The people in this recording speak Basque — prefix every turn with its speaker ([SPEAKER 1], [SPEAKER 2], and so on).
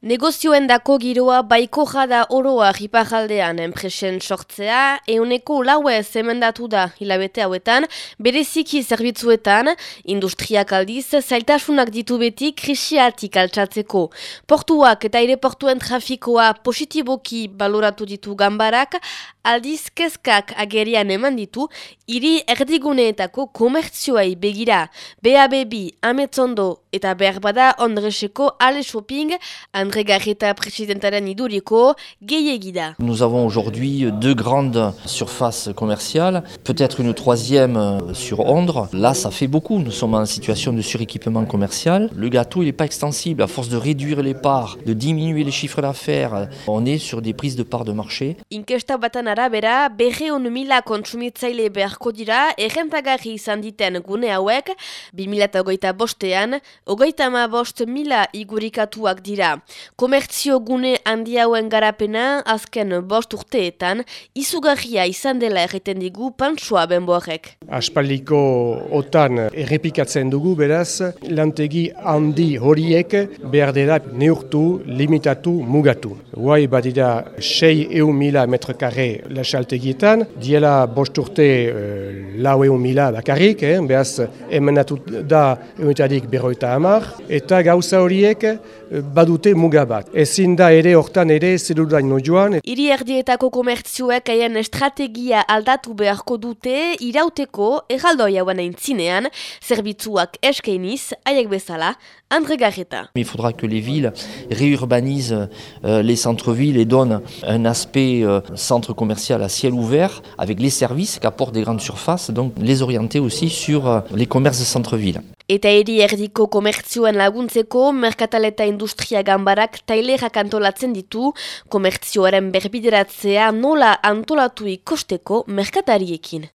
[SPEAKER 1] Negozioen dako giroa baiko jada oroa ripajaldean enpresen sortzea, euneko laue zemendatu da hilabete hauetan, bereziki zerbitzuetan, industriak aldiz, zailtasunak ditu beti krisiatik altsatzeko. Portuak eta aireportuen trafikoa positiboki baloratu ditu gambarak, aldiz kezkak agerian eman ditu, hiri erdiguneetako komertzioai begira, BABB, Ametzondo eta berbada Ondreseko Ale Shopping, André presidentaren iduriko gehiegida.
[SPEAKER 2] Nous avons aujourd'hui deux grandes surfaces commerciales, peut-être une troisième sur Ondre. Là, ça fait beaucoup. Nous sommes en situation de suréquipement commercial. Le gâteau, il n'est pas extensible. À force de réduire les parts, de diminuer les chiffres d'affaires, on est sur des prises de parts de marché.
[SPEAKER 1] Inkesta batan arabera, berreun mila kontsumitzaile beharko dira, errentagarri izan diten gune hauek, 2008 bostean, ogoita ma bost mila igurikatuak dira. Komertzio gune handi hauen garapena azken bost urteetan izugarria izan dela erreten digu pantsua benboarek.
[SPEAKER 3] Aspaliko otan errepikatzen dugu beraz, lantegi handi horiek behar dela neurtu, limitatu, mugatu. Guai badira 6 eun mila metrekare lasaltegietan, diela bost urte uh, lau eun mila bakarrik, eh? behaz emenatu da eunetarik berroita hamar, eta gauza horiek badute muga bat. Ezin da ere hortan ere zeruraino joan.
[SPEAKER 1] Iri erdietako komertzioek haien estrategia aldatu beharko dute irauteko erraldoi hauen aintzinean, zerbitzuak eskeiniz, haiek bezala, André Garreta.
[SPEAKER 2] Il faudra que les villes réurbanisent euh, les centres-villes et donnent un aspect euh, centre commercial à ciel ouvert avec les services qu'apportent des grandes surfaces, donc les orienter aussi sur euh, les commerces de centre-ville.
[SPEAKER 1] Eta eri erdiko komertzioen laguntzeko, merkataleta industria gambarak tailerak antolatzen ditu, komertzioaren berbideratzea nola antolatu ikosteko merkatariekin.